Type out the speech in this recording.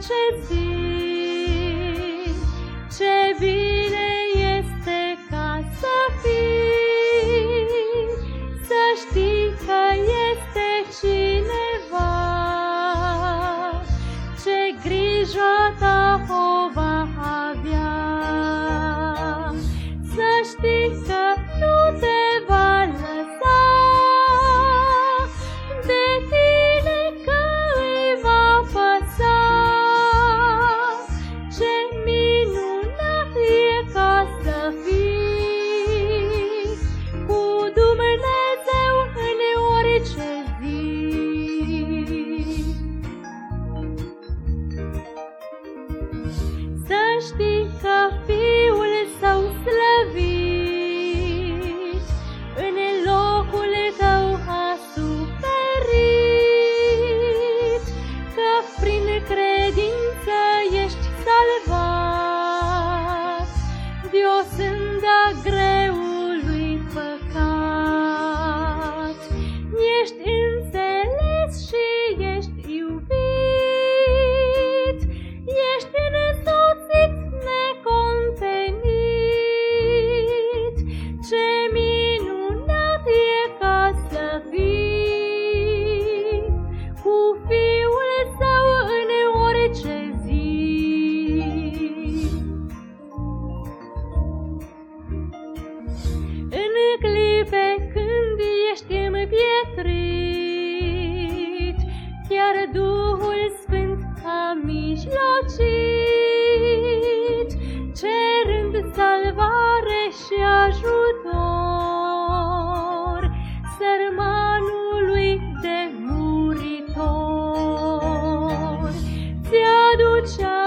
吹起。first future.